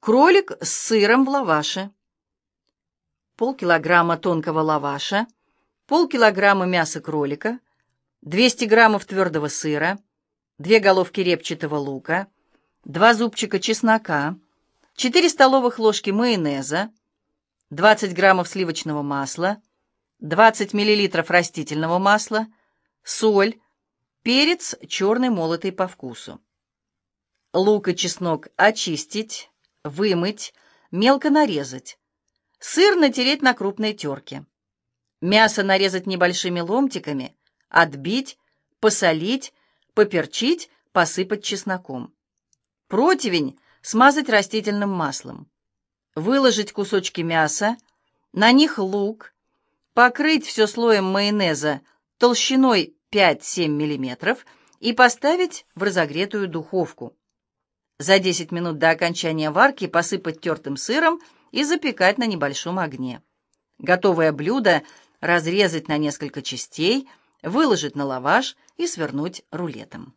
Кролик с сыром в лаваше. Полкилограмма тонкого лаваша, полкилограмма мяса кролика, 200 граммов твердого сыра, две головки репчатого лука, два зубчика чеснока, 4 столовых ложки майонеза, 20 граммов сливочного масла, 20 миллилитров растительного масла, соль, перец черный молотый по вкусу. Лук и чеснок очистить, вымыть, мелко нарезать. Сыр натереть на крупной терке. Мясо нарезать небольшими ломтиками, отбить, посолить, поперчить, посыпать чесноком. Противень смазать растительным маслом. Выложить кусочки мяса, на них лук, покрыть все слоем майонеза толщиной 5-7 мм и поставить в разогретую духовку. За 10 минут до окончания варки посыпать тертым сыром и запекать на небольшом огне. Готовое блюдо разрезать на несколько частей, выложить на лаваш и свернуть рулетом.